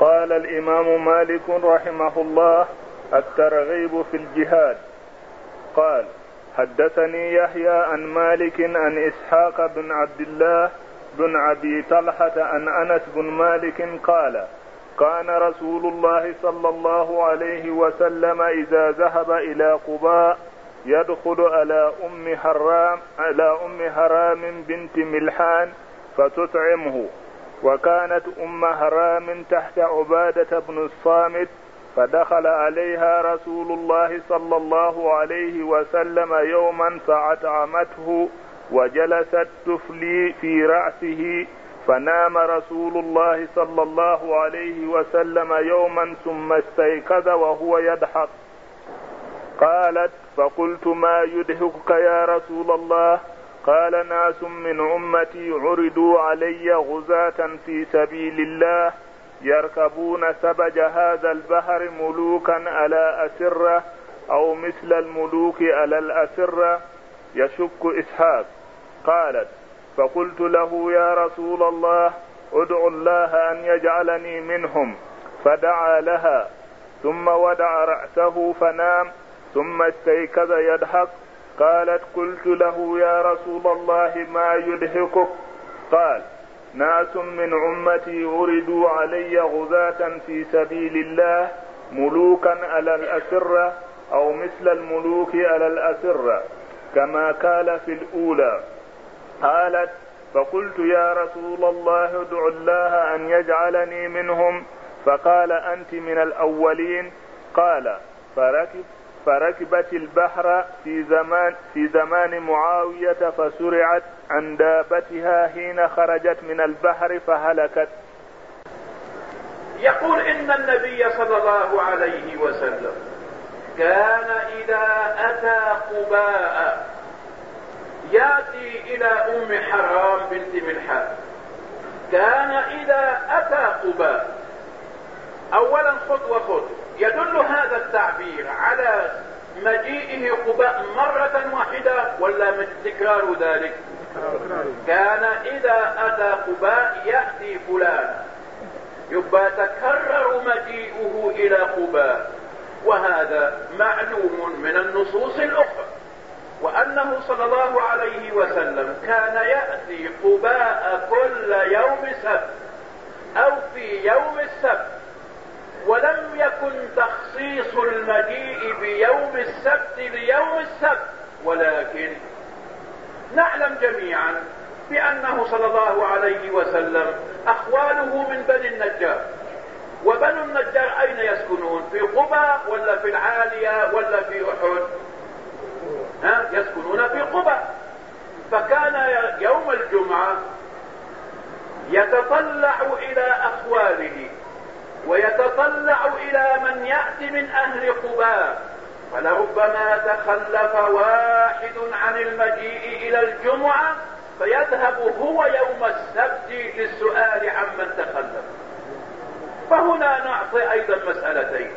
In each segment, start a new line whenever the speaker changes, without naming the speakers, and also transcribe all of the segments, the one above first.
قال الإمام مالك رحمه الله الترغيب في الجهاد. قال حدثني يحيى عن مالك عن إسحاق بن عبد الله بن أبي طلحة عن أنس بن مالك قال كان رسول الله صلى الله عليه وسلم إذا ذهب إلى قباء يدخل على أم حرام على أم حرام بنت ملحان فتطعمه. وكانت أم حرام تحت عبادة بن الصامت فدخل عليها رسول الله صلى الله عليه وسلم يوما فأطعمته وجلست تفلي في رأسه فنام رسول الله صلى الله عليه وسلم يوما ثم استيقظ وهو يضحك. قالت فقلت ما يدهكك يا رسول الله؟ قال ناس من أمتي عرضوا علي غزاة في سبيل الله يركبون سبج هذا البحر ملوكا على أسرة أو مثل الملوك على الأسرة يشك إسحاق. قالت فقلت له يا رسول الله ادع الله أن يجعلني منهم. فدعا لها ثم ودع رأسه فنام ثم استيقظ يضحك قالت قلت له يا رسول الله ما يدهكك قال ناس من أمتي وردوا علي غزاة في سبيل الله ملوكا على الأسرة أو مثل الملوك على الأسرة كما قال في الأولى. قالت فقلت يا رسول الله ادع الله أن يجعلني منهم فقال أنت من الأولين؟ قال فركب فركبت البحر في زمان في زمان معاوية فسرعت عن دابتها حين خرجت من البحر فهلكت.
يقول إن النبي صلى الله عليه وسلم كان إذا أتى قباء يأتي إلى أم حرام بنت ملحان كان إذا أتى قباء اولا خذ وخذ يدل هذا التعبير على مجيئه قباء مرة واحدة ولا تكرار ذلك. كان إذا أتى قباء يأتي فلان. يبقى تكرر مجيئه إلى قباء. وهذا معلوم من النصوص الأخرى. وأنه صلى الله عليه وسلم كان يأتي قباء كل يوم سبت أو في يوم السبت. ولم يكن تخصيص المجيء بيوم السبت ليوم السبت ولكن نعلم جميعا بأنه صلى الله عليه وسلم أخواله من بني النجار. وبنو النجار أين يسكنون؟ في قبى ولا في العالية ولا في أحد؟ ها؟ يسكنون في قبى فكان يوم الجمعة يتطلع إلى أخواله. ويتطلع إلى من يأتي من أهل قباء فلربما تخلف واحد عن المجيء إلى الجمعة فيذهب هو يوم السبت للسؤال عمن تخلف. فهنا نعطي أيضا مسألتين.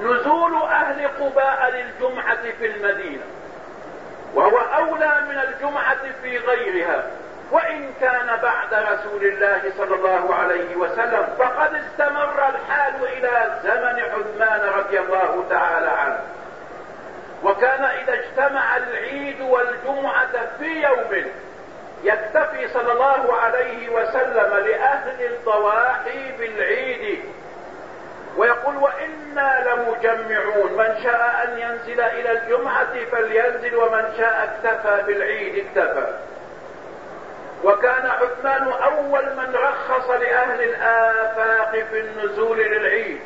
نزول أهل قباء للجمعة في المدينة وهو أولى من الجمعة في غيرها. وإن كان بعد رسول الله صلى الله عليه وسلم فقد استمر الحال إلى زمن عثمان رضي الله تعالى عنه. وكان إذا اجتمع العيد والجمعة في يوم يكتفي صلى الله عليه وسلم لأهل الضواحي بالعيد. ويقول وإنا لمجمعون من شاء أن ينزل إلى الجمعة فلينزل ومن شاء اكتفى بالعيد اكتفى. وكان عثمان أول من رخص لأهل الآفاق في النزول للعيد.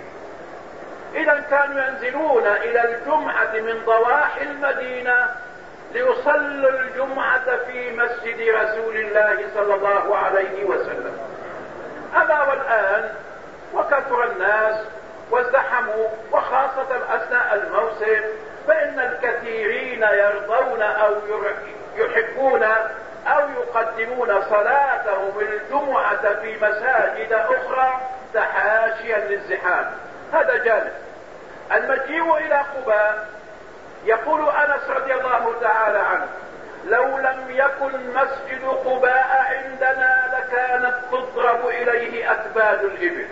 إذا كانوا ينزلون إلى الجمعة من ضواحي المدينة ليصلوا الجمعة في مسجد رسول الله صلى الله عليه وسلم. أما والآن وكثر الناس وازدحموا وخاصة أثناء الموسم فإن الكثيرين يرضون أو يحبون أو يقدمون صلاتهم الجمعة في مساجد أخرى تحاشيا للزحام. هذا جانب. المجيء إلى قباء يقول أنس رضي الله تعالى عنه لو لم يكن مسجد قباء عندنا لكانت تضرب إليه أكباد الإبل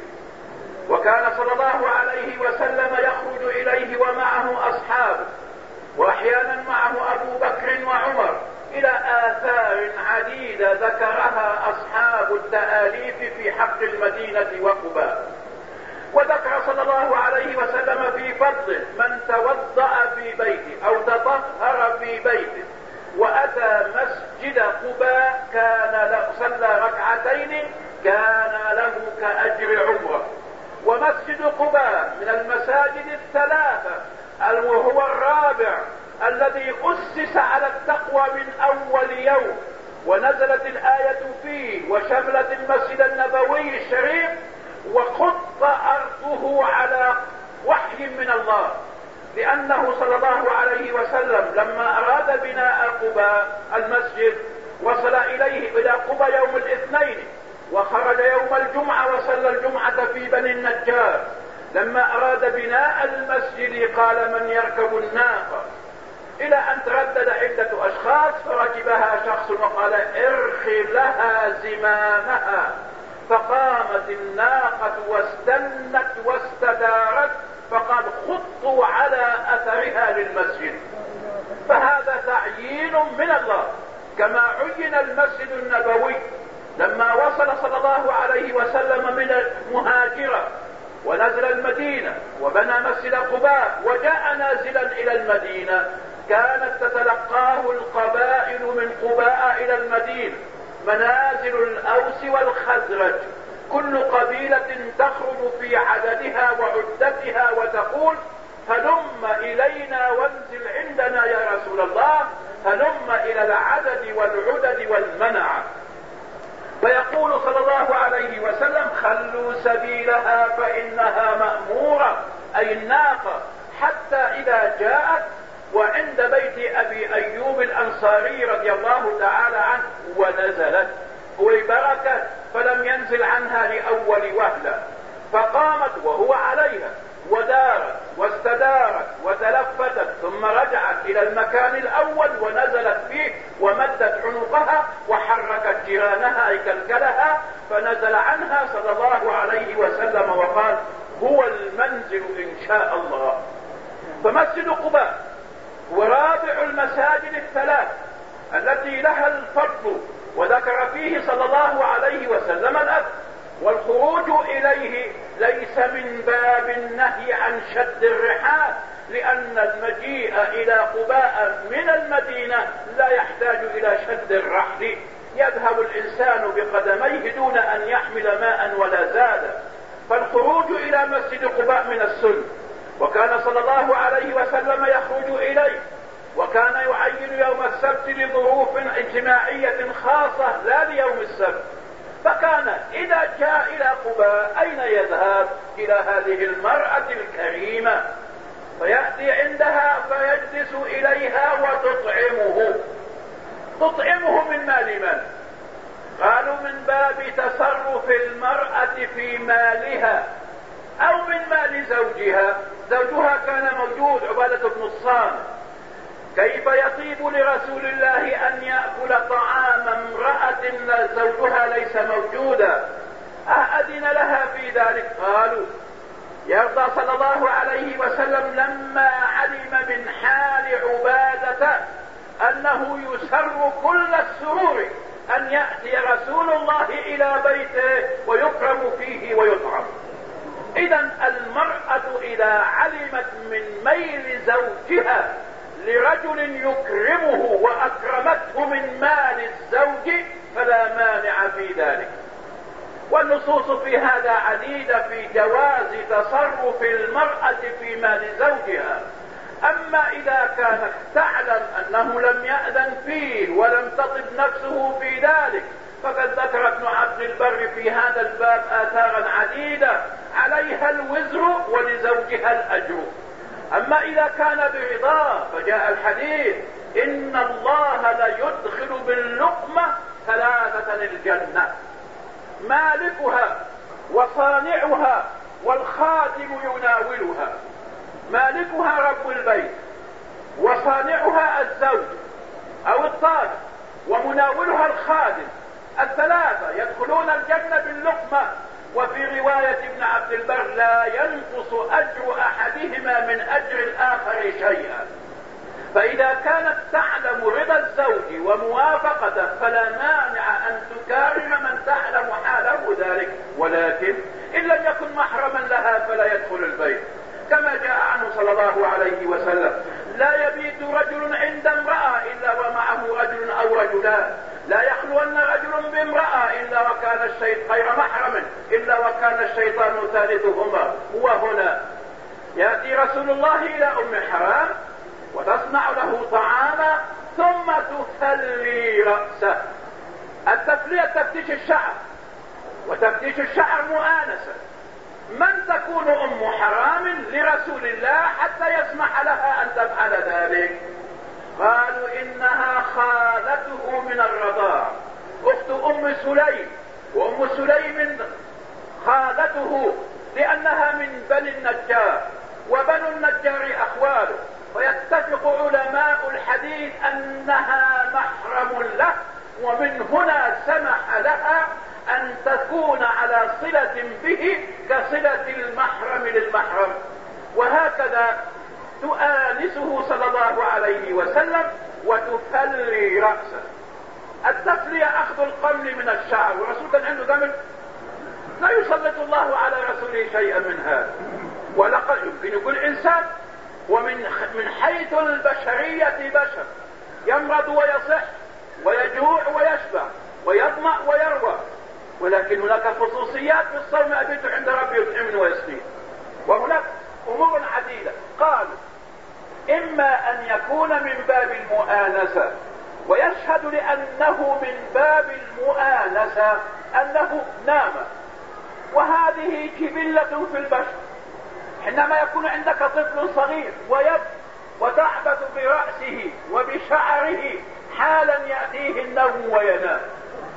وكان صلى الله عليه وسلم يخرج إليه ومعه أصحابه وأحيانا معه أبو بكر وعمر إلى آثار عديدة ذكرها أصحاب التآليف في حق المدينة وقباء وذكر صلى الله عليه وسلم في فضل من توضأ في بيته أو تطهر في بيته وأتى مسجد قباء كان له صلى ركعتين كان له كأجر عمرة. ومسجد قباء من المساجد الثلاثة وهو الرابع الذي أسس على التقوى من أول يوم. ونزلت الآية فيه وشملت المسجد النبوي الشريف وخط أرضه على وحي من الله. لأنه صلى الله عليه وسلم لما أراد بناء قباء المسجد وصل إليه إلى قبى يوم الاثنين وخرج يوم الجمعة وصلى الجمعة في بني النجار. لما أراد بناء المسجد قال من يركب الناقة؟ إلى أن تردد عدة أشخاص فركبها شخص وقال ارخي لها زمامها. فقامت الناقة واستنت واستدارت فقال خطوا على أثرها للمسجد. فهذا تعيين من الله. كما عين المسجد النبوي لما وصل صلى الله عليه وسلم من المهاجرة ونزل المدينة وبنى مسجد قباء وجاء نازلا إلى المدينة. كانت تتلقاه القبائل من قباء إلى المدينة منازل الأوس والخزرج. كل قبيلة تخرج في عددها وعدتها وتقول هلم إلينا وانزل عندنا يا رسول الله هلم إلى العدد والعدد والمنع. فيقول صلى الله عليه وسلم خلوا سبيلها فإنها مأمورة أي الناقة حتى إذا جاءت وعند بيت أبي أيوب الأنصاري رضي الله تعالى عنه ونزلت. وبركت فلم ينزل عنها لأول وهلة. فقامت وهو عليها ودارت واستدارت وتلفتت ثم رجعت إلى المكان الأول ونزلت فيه ومدت عنقها وحركت جيرانها اي كلكلها فنزل عنها صلى الله عليه وسلم وقال هو المنزل إن شاء الله. فمسجد قباء. هو رابع المساجد الثلاث التي لها الفضل وذكر فيه صلى الله عليه وسلم الاذى والخروج إليه ليس من باب النهي عن شد الرحال لأن المجيء إلى قباء من المدينة لا يحتاج إلى شد الرحل. يذهب الإنسان بقدميه دون أن يحمل ماء ولا زاد. فالخروج إلى مسجد قباء من السن وكان صلى الله عليه وسلم يخرج إليه وكان يعين يوم السبت لظروف اجتماعية خاصة لا ليوم السبت. فكان إذا جاء إلى قباء أين يذهب إلى هذه المرأة الكريمة؟ فيأتي عندها فيجلس إليها وتطعمه. تطعمه من مال من؟ قالوا من باب تصرف المرأة في مالها أو من مال زوجها. زوجها كان موجود عبادة بن الصامت. كيف يطيب لرسول الله أن يأكل طعام امرأة زوجها ليس موجودا؟ أأذن لها في ذلك؟ قالوا يرضى صلى الله عليه وسلم لما علم من حال عبادة أنه يسر كل السرور أن يأتي رسول الله إلى بيته ويكرم فيه ويطعم. إذا علمت من ميل زوجها لرجل يكرمه وأكرمته من مال الزوج فلا مانع في ذلك. والنصوص في هذا عديدة في جواز تصرف المرأة في مال زوجها. أما إذا كانت تعلم أنه لم يأذن فيه ولم تطب نفسه في ذلك فقد ذكر ابن عبد البر في هذا الباب آثارا عديدة عليها الوزر ولزوجها الأجر. أما إذا كان برضاه فجاء الحديث إن الله ليدخل باللقمة ثلاثة الجنة. مالكها وصانعها والخادم يناولها. مالكها رب البيت وصانعها الزوج أو الطالب ومناولها الخادم. الثلاثة يدخلون الجنة باللقمة. وفي رواية ابن عبد البر لا ينقص أجر أحدهما من أجر الآخر شيئا. فإذا كانت تعلم رضا الزوج وموافقته فلا مانع أن تكارم من تعلم حاله ذلك. ولكن إن لم يكن محرما لها فلا يدخل البيت. كما جاء عنه صلى الله عليه وسلم لا يبيت رجل عند امرأة إلا ومعه رجل أو رجلان. لا يخلون رجل بامرأة إلا وكان الشيطان غير محرم إلا وكان الشيطان ثالثهما. هو هنا. يأتي رسول الله إلى أم حرام وتصنع له طعاما ثم تثلي رأسه. التثلية تفتيش الشعر وتفتيش الشعر مؤانسة. من تكون أم حرام لرسول الله حتى يسمح لها أن تفعل ذلك؟ قالوا إنها خالته من الرضاع. أخت أم سليم وأم سليم خالته لأنها من بني النجار وبنو النجار اخواله ويتفق علماء الحديث أنها محرم له ومن هنا سمح لها أن تكون على صلة به كصلة المحرم للمحرم. وهكذا تؤانسه صلى الله عليه وسلم وتفلي رأسه. التفلية أخذ القمل من الشعر. والرسول كان عنده قمل لا يسلط الله على رسوله شيئا من هذا. ولقد يمكن يكون إنسان ومن من حيث البشرية بشر. يمرض ويصح ويجوع ويشبع ويظمأ ويروى. ولكن هناك خصوصيات في الصوم أبيت عند ربي يطعمني ويسقين وهناك أمور عديدة. قالوا إما أن يكون من باب المؤانسة ويشهد لأنه من باب المؤانسة أنه نام. وهذه جبلة في البشر. حينما يكون عندك طفل صغير ويب وتعبث برأسه وبشعره حالا يأتيه النوم وينام.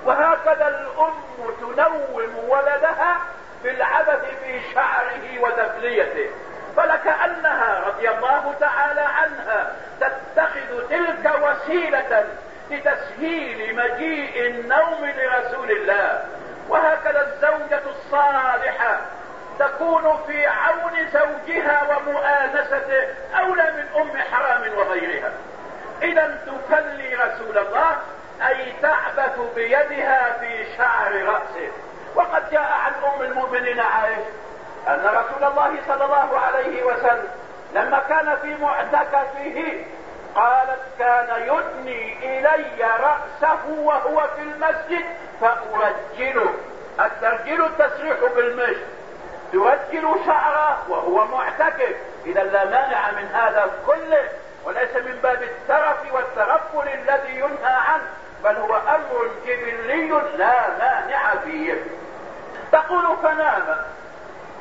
وهكذا الأم تنوم ولدها بالعبث في شعره وتفليته فلكأنها رضي الله تعالى عنها تتخذ تلك وسيلة لتسهيل مجيء النوم لرسول الله. وهكذا الزوجة الصالحة تكون في عون زوجها ومؤانسته أولى من أم حرام وغيرها. إذا تكلي رسول الله أي تعبث بيدها في شعر رأسه. وقد جاء عن أم المؤمنين عائشة أن رسول الله صلى الله عليه وسلم لما كان في معتكفه قالت كان يدني إلي رأسه وهو في المسجد فأرجله. الترجيل التسريح بالمشي ترجل شعره وهو معتكف. إذا لا مانع من هذا كله وليس من باب الترف والتغفل الذي ينهى عنه بل هو أمر جبلي لا مانع فيه. تقول فنام.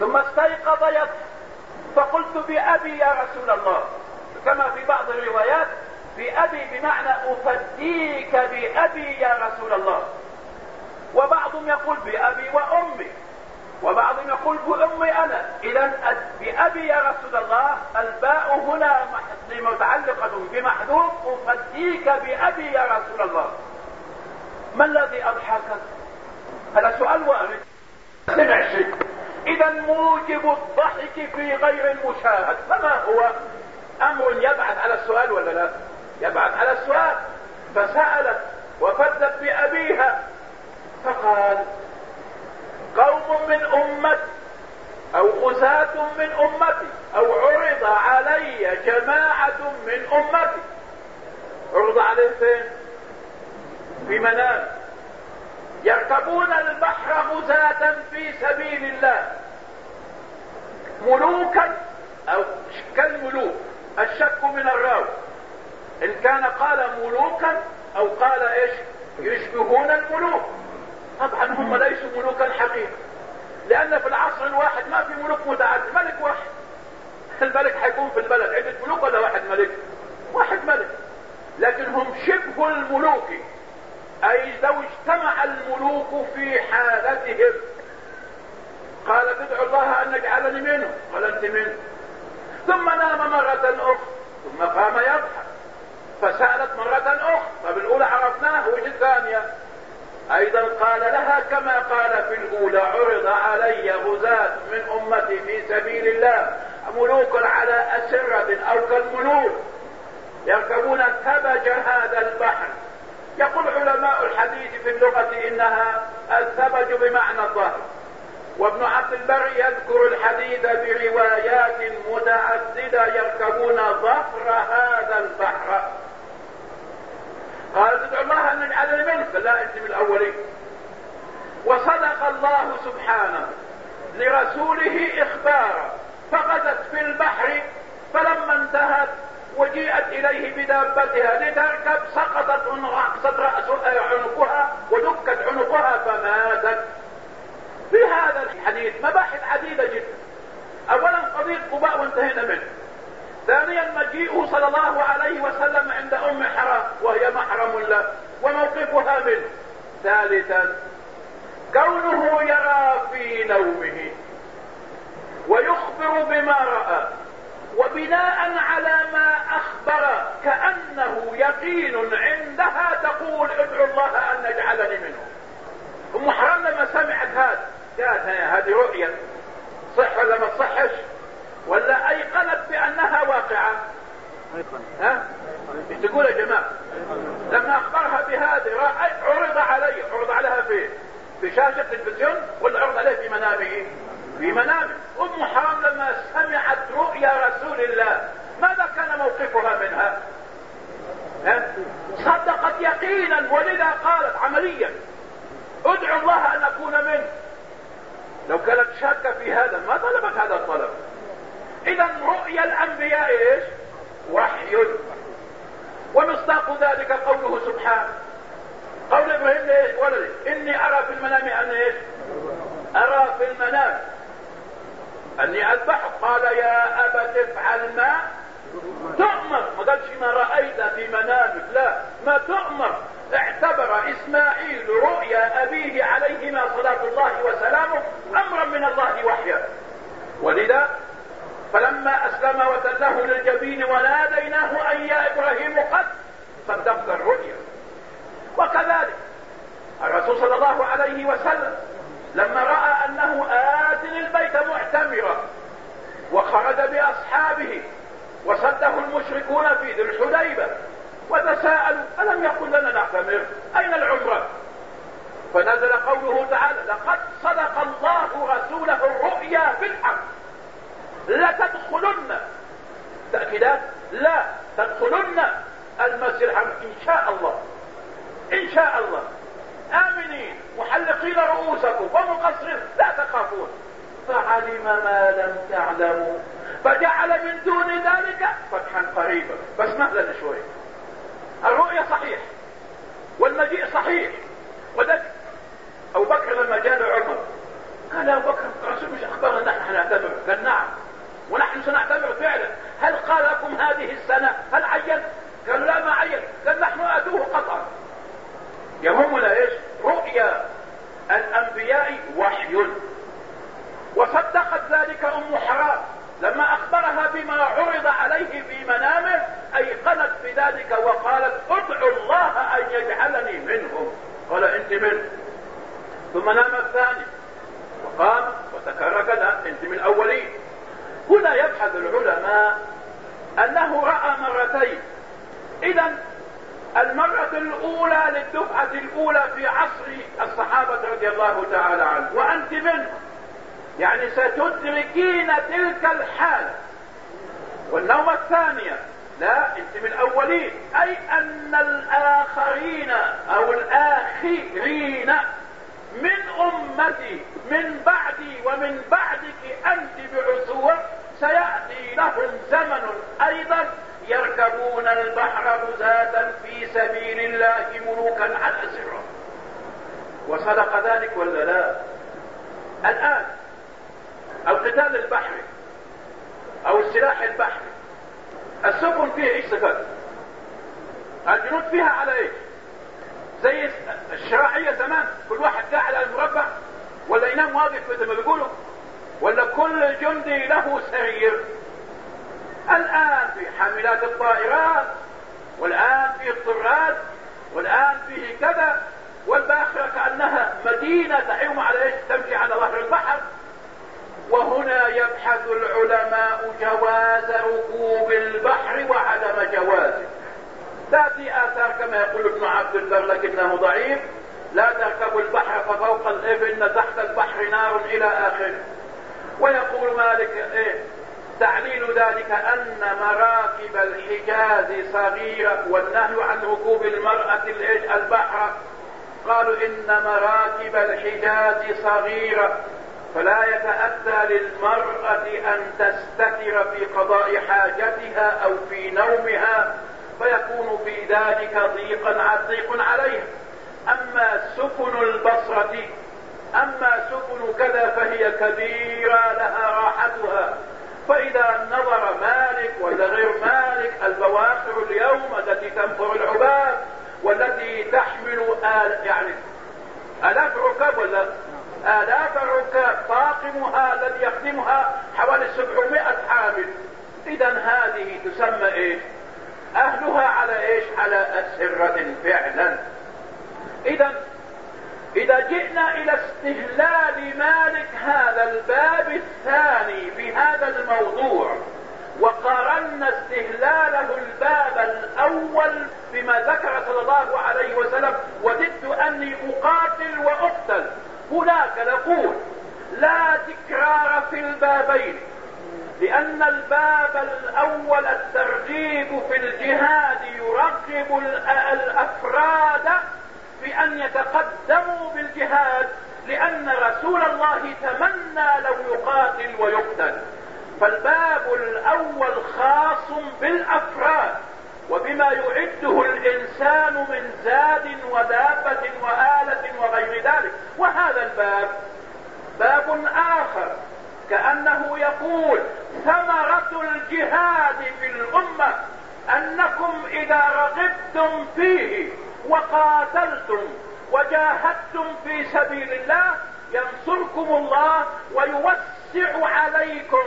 ثم استيقظ يضحك فقلت بأبي يا رسول الله. كما في بعض الروايات بأبي بمعنى أفديك بأبي يا رسول الله. وبعضهم يقول بأبي وأمي وبعضهم يقول بأمي أنا. إذا بأبي يا رسول الله الباء هنا متعلقة بمحذوف أفديك بأبي يا رسول الله. ما الذي أضحكك هذا سؤال وارد. سمع شيء. إذا موجب الضحك في غير المشاهد. فما هو؟ أمر يبعث على السؤال ولا لا؟ يبعث على السؤال. فسألت وفدت بأبيها. فقال قوم من أمتي أو غزاة من أمتي أو عرض علي جماعة من أمتي. عرض عليه فين؟ في منام. يركبون البحر غزاة في سبيل الله. ملوكا أو كالملوك الشك من الراوي. إن كان قال ملوكا أو قال إيش؟ يشبهون الملوك. طبعا هم ليسوا ملوكا حقيقة. لأن في العصر الواحد ما في ملوك متعدد. ملك واحد. الملك حيكون في البلد. عدة ملوك ولا واحد ملك؟ واحد ملك. لكن هم شبه الملوك. أي لو اجتمع الملوك في حالتهم. قال تدعو الله أن يجعلني منه قال أنت منه ثم نام مرة أخرى. ثم قام يضحك فسألت مرة أخرى طب الاولى عرفناه وجه الثانية؟ أيضا قال لها كما قال في الأولى عرض علي غزاة من أمتي في سبيل الله. ملوك على أسرة أو كالملوك. يركبون ثبج هذا البحر. يقول علماء الحديث في اللغة إنها الثبج بمعنى الظهر. وابن عبد البر يذكر الحديث بروايات متعددة يركبون ظهر هذا البحر. قال تدعو الله ان يجعلني منك لا انت من الأولين. وصدق الله سبحانه لرسوله إخبارا فغدت في البحر فلما انتهت وجيءت إليه بدابتها لتركب سقطت رأست رأس عنقها ودكت عنقها فماتت. في هذا الحديث مباحث عديدة جدا. اولا قضية قباء وانتهينا منه. ثانيا مجيئه صلى الله عليه وسلم عند ام حرام وهي محرم له وموقفها منه. ثالثا كونه يرى في نومه ويخبر بما رأى وبناء على ما أخبر كأنه يقين عندها تقول ادعو الله أن يجعلني منه. ام حرام لما سمعت هذا. قالت هذه رؤية صح ولا ما تصحش ولا أيقنت بأنها واقعة؟ ها؟ تقول يا جماعة لما أخبرها بهذا عرض عليه عرض عليها فين في شاشة التلفزيون ولا عرض عليه في منامه؟ في منامه. أم حرام لما سمعت رؤيا رسول الله ماذا كان موقفها منها؟ ها؟ صدقت يقينا ولذا قالت عمليا ادعو الله أن أكون منه. لو كانت شاكة في هذا ما طلبت هذا الطلب. إذا رؤيا الأنبياء إيش؟ وحي. ومصداق ذلك قوله سبحانه. قول إبراهيم إيش؟ ولدي إني أرى في المنام أن إيش؟ أرى في المنام. أني اذبحك قال يا ابت افعل ما تؤمر. ما قالش ما رأيت في منامك. لا. ما تؤمر. اعتبر إسماعيل رؤيا أبيه عليهما صلاة الله وسلامه امرا من الله وحيا ولذا فلما اسلم وتله للجبين وناديناه ان يا إبراهيم قد صدقت الرؤيا وكذلك الرسول صلى الله عليه وسلم لما رأى انه آت البيت معتمرا وخرج باصحابه وصده المشركون في ذي الحديبة وتساءلوا ألم يقل لنا نعتمر؟ أين العمرة؟ فنزل قوله تعالى لقد صدق الله رسوله الرؤيا بالحق. لتدخلن تأكيدات لا تدخلن المسجد الحرام. إن شاء الله إن شاء الله. آمنين محلقين رؤوسكم ومقصرين لا تخافون. فعلم ما لم تعلموا. فجعل من دون ذلك فتحا قريبا. بس مهلا شوي. الرؤية صحيح. والمجيء صحيح. وذلك أبو بكر لما جاء عمر قال أبو بكر الرسول مش أخبرنا نحن نعتبر قال نعم. ونحن سنعتبر فعلا. هل قال لكم هذه السنة؟ هل عين؟ قال لا ما عين. قال نحن اتوه قطعا. يهمنا إيش؟ رؤيا الأنبياء وحي. وصدقت ذلك أم حرام. لما أخبرها بما عرض عليه في منامه ايقنت بذلك وقالت ادعو الله أن يجعلني منهم. قال أنت منه ثم نام الثاني. وقام وتكرر أنت من الاولين هنا يبحث العلماء أنه رأى مرتين. اذا المرة الأولى للدفعة الأولى في عصر الصحابة رضي الله تعالى عنه وأنت منهم يعني ستدركين تلك الحالة. والنومة الثانية لا انت من الأولين. أي أن الآخرين أو الآخرين من أمتي من بعدي ومن بعدك أنت بعثور سيأتي لهم زمن أيضا يركبون البحر غزاة في سبيل الله ملوكا على سره وصدق ذلك ولا لا؟ الآن القتال البحري أو السلاح البحري. السفن فيها إيش صفات الجنود فيها على إيش؟ زي الشراعية زمان كل واحد قاعد على المربع ولا ينام واقف مثل ما بيقولوا ولا كل جندي له سرير. الآن في حاملات الطائرات والآن في الطرات والآن فيه كذا والباخرة كأنها مدينة تحيم على إيش؟ تمشي على ظهر البحر. وهنا يبحث العلماء جواز ركوب البحر وعدم جوازه. تأتي آثار كما يقول ابن عبد البر لكنه ضعيف. لا تركبوا البحر ففوق الإبن تحت البحر نار إلى آخره. ويقول مالك إيه تعليل ذلك أن مراكب الحجاز صغيرة والنهي عن ركوب المرأة البحر. قالوا إن مراكب الحجاز صغيرة فلا يتأتى للمرأة أن تستتر في قضاء حاجتها أو في نومها فيكون في ذلك ضيقا عضيق عليها أما سكن البصرة أما سكن كذا فهي كبيرة لها راحتها. فإذا نظر مالك ولا غير مالك البواخر اليوم التي تنفر العباد والتي تحمل آل يعني آلاف ركاب ولا آلاف ركاب طاقمها الذي يخدمها حوالي 700 حامل إذا هذه تسمى إيش؟ أهلها على إيش؟ على أسرة فعلا إذا إذا جئنا إلى استهلال مالك هذا الباب الثاني في هذا الموضوع وقارنا استهلاله الباب الأول بما ذكر صلى الله عليه وسلم وددت أني أقاتل وأقتل هناك نقول لا تكرار في البابين لأن الباب الأول الترغيب في الجهاد يرغب الأفراد بأن يتقدموا بالجهاد لأن رسول الله تمنى لو يقاتل ويقتل. فالباب الأول خاص بالأفراد. وبما يعده الإنسان من زاد ودابة وآلة وغير ذلك. وهذا الباب باب آخر كأنه يقول ثمرة الجهاد في الأمة أنكم إذا رغبتم فيه وقاتلتم وجاهدتم في سبيل الله ينصركم الله ويوسع عليكم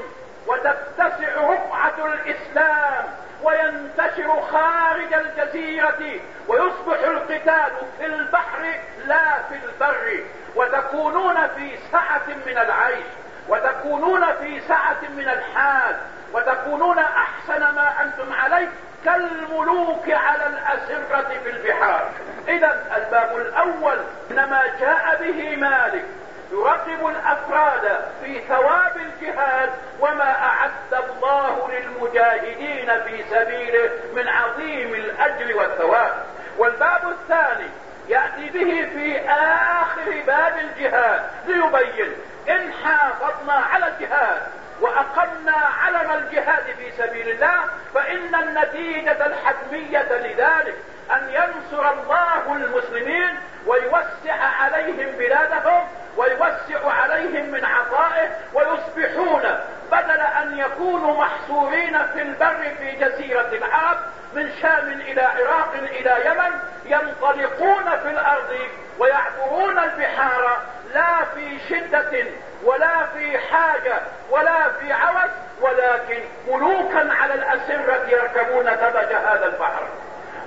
وتتسع رقعة الإسلام. وينتشر خارج الجزيرة ويصبح القتال في البحر لا في البر. وتكونون في سعة من العيش وتكونون في سعة من الحال وتكونون أحسن ما أنتم عليه كالملوك على الأسرة في البحار. إذا الباب الأول إنما جاء به مالك. يرغب الأفراد في ثواب الجهاد وما أعد الله للمجاهدين في سبيله من عظيم الأجر والثواب. والباب الثاني يأتي به في آخر باب الجهاد ليبين إن حافظنا على الجهاد وأقمنا علم الجهاد في سبيل الله فإن النتيجة الحتمية لذلك ان ينصر الله المسلمين ويوسع عليهم بلادهم ويوسع عليهم من عطائه ويصبحون بدل ان يكونوا محصورين في البر في جزيرة العرب من شام إلى عراق إلى يمن ينطلقون في الأرض ويعبرون البحار لا في شدة ولا في حاجة ولا في عوز ولكن ملوكا على الأسرة يركبون ثبج هذا البحر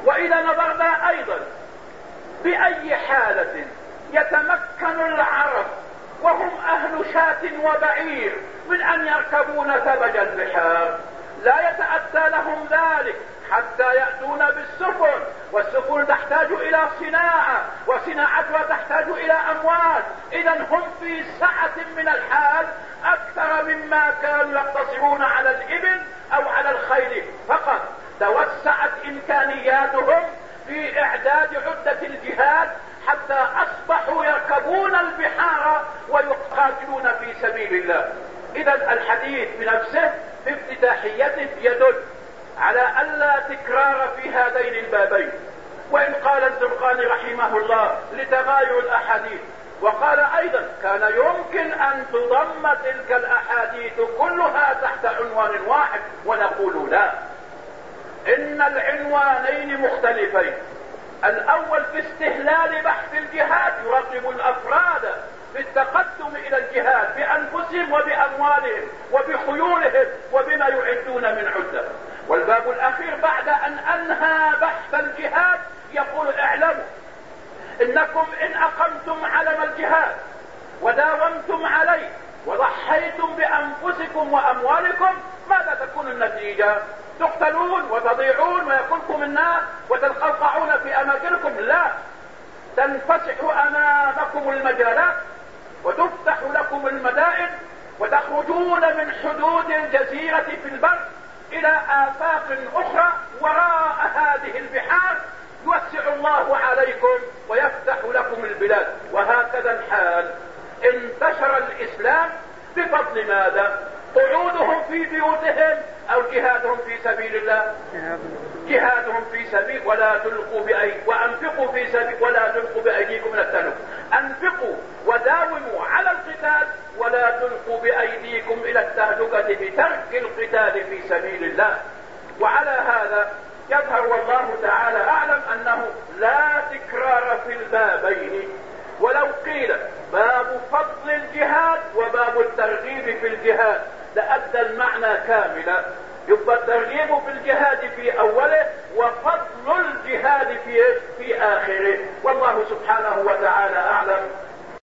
وإذا نظرنا أيضا بأي حالة يتمكن العرب وهم أهل شاة وبعير من أن يركبون ثبج البحار لا يتأتى لهم ذلك حتى يأتون بالسفن والسفن تحتاج إلى صناعة وصناعتها تحتاج إلى أموال. إذا هم في سعة من الحال أكثر مما كانوا يقتصرون على الإبل أو على الخيل فقط. توسعت إمكانياتهم في إعداد عدة الجهاد حتى أصبحوا يركبون البحار ويقاتلون في سبيل الله. إذا الحديث بنفسه في افتتاحيته يدل على ألا تكرار في هذين البابين. وإن قال الزرقاني رحمه الله لتغاير الأحاديث وقال أيضا كان يمكن أن تضم تلك الأحاديث كلها تحت عنوان واحد ونقول لا. إن العنوانين مختلفين. الأول في استهلال بحث الجهاد يرغب الأفراد في التقدم إلى الجهاد بأنفسهم وبأموالهم وبخيولهم وبما يعدون من عدة. والباب الأخير بعد أن أنهى بحث الجهاد يقول اعلموا إنكم إن أقمتم علم الجهاد وداومتم عليه وضحيتم بأ انفسكم وأموالكم ماذا تكون النتيجة؟ تقتلون وتضيعون ويكونكم الناس وتتقطعون في أماكنكم لا. تنفتح أمامكم المجالات وتفتح لكم المدائن وتخرجون من حدود الجزيرة في البر إلى آفاق أخرى وراء هذه البحار يوسع الله عليكم ويفتح لكم البلاد. وهكذا الحال. انتشر الإسلام بفضل ماذا؟ قعودهم في بيوتهم أو جهادهم في سبيل الله. جهادهم في سبيل ولا تلقوا بأي وأنفقوا في سبيل ولا تلقوا بأيديكم من التلف. أنفقوا وداوموا على القتال ولا تلقوا بأيديكم إلى التهلكة بترك القتال في سبيل الله. وعلى هذا يظهر والله تعالى أعلم أنه لا تكرار في البابين. ولو قيل باب فضل الجهاد وباب الترغيب في الجهاد. لأدى المعنى كاملا. يبقى الترغيب في الجهاد في أوله وفضل الجهاد في في آخره. والله سبحانه وتعالى أعلم.